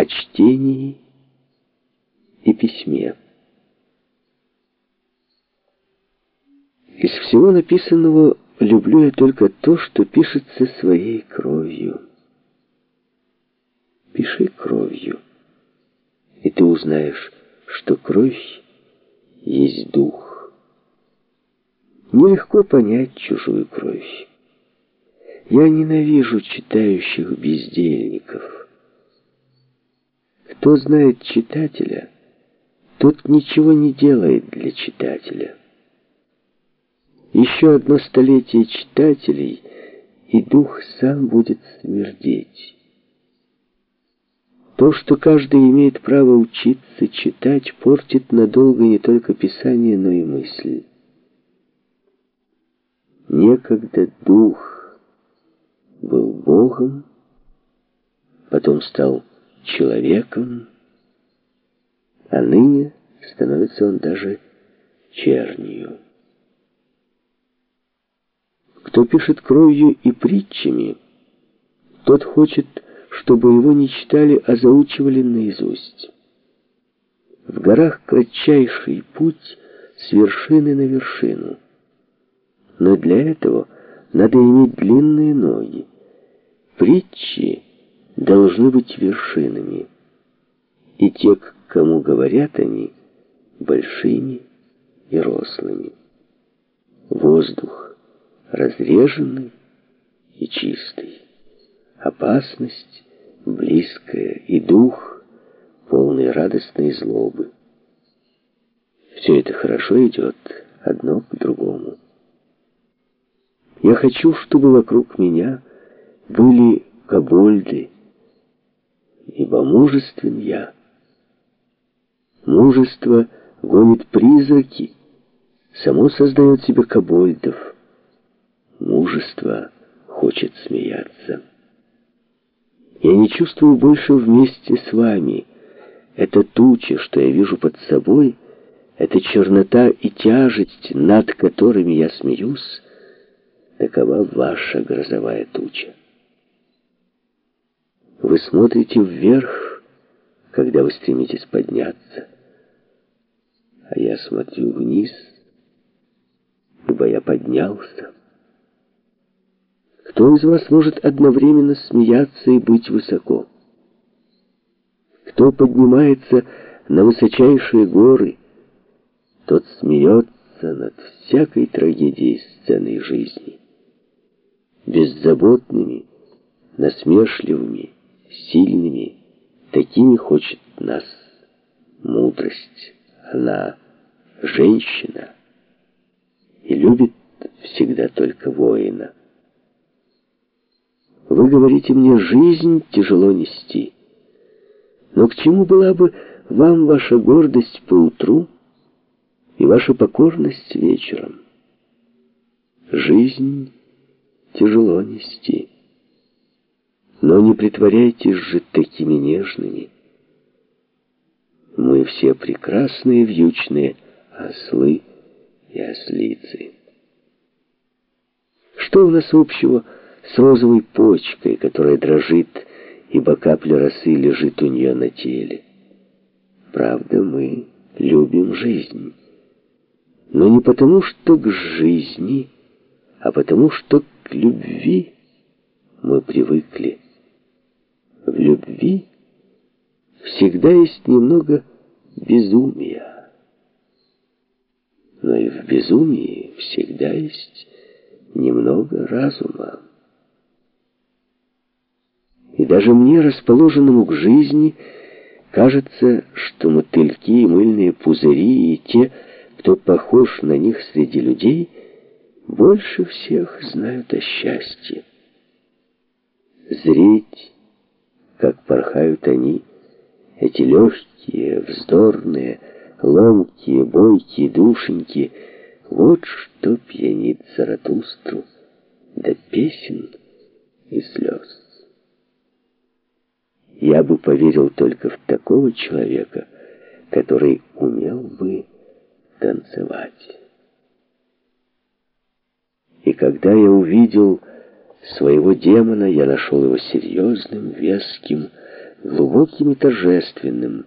о чтении и письме. Из всего написанного люблю я только то, что пишется своей кровью. Пиши кровью, и ты узнаешь, что кровь есть дух. Нелегко понять чужую кровь. Я ненавижу читающих бездельников. Кто знает читателя, тот ничего не делает для читателя. Еще одно столетие читателей, и дух сам будет смердеть. То, что каждый имеет право учиться читать, портит надолго не только писание, но и мысль. Некогда дух был Богом, потом стал человеком, а ныне становится он даже чернью. Кто пишет кровью и притчами, тот хочет, чтобы его не читали, а заучивали наизусть. В горах кратчайший путь с вершины на вершину. Но для этого надо иметь длинные ноги. Притчи должны быть вершинами. И те, к кому говорят они, большими и рослыми. Воздух разреженный и чистый. Опасность близкая и дух, полный радостной злобы. Все это хорошо идет одно к другому. Я хочу, чтобы вокруг меня были кобольды, ибо мужествен я. Мужество гонит призраки, само создает себе кобольдов мужество хочет смеяться. Я не чувствую больше вместе с вами. Это туча, что я вижу под собой, эта чернота и тяжесть, над которыми я смеюсь, такова ваша грозовая туча. Вы смотрите вверх, когда вы стремитесь подняться, а я смотрю вниз, ибо я поднялся. Кто из вас может одновременно смеяться и быть высоко? Кто поднимается на высочайшие горы, тот смеется над всякой трагедией сцены жизни. Беззаботными, насмешливыми, сильными, такими хочет нас мудрость. Она женщина и любит всегда только воина. Вы говорите мне, жизнь тяжело нести. Но к чему была бы вам ваша гордость по утру и ваша покорность вечером? Жизнь тяжело нести. Но не притворяйтесь же такими нежными. Мы все прекрасные вьючные ослы и ослицы. Что у нас общего с розовой почкой, которая дрожит, ибо капля росы лежит у нее на теле. Правда, мы любим жизнь. Но не потому, что к жизни, а потому, что к любви мы привыкли. Любви всегда есть немного безумия. Но и в безумии всегда есть немного разума. И даже мне, расположенному к жизни, кажется, что мотыльки и мыльные пузыри и те, кто похож на них среди людей, больше всех знают о счастье. Зреть, как порхают они, эти легкие, вздорные, ломкие, бойкие душеньки, вот что пьянит Заратустру до песен и слез я бы поверил только в такого человека, который умел бы танцевать. И когда я увидел своего демона, я нашел его серьезным, веским, глубоким и торжественным,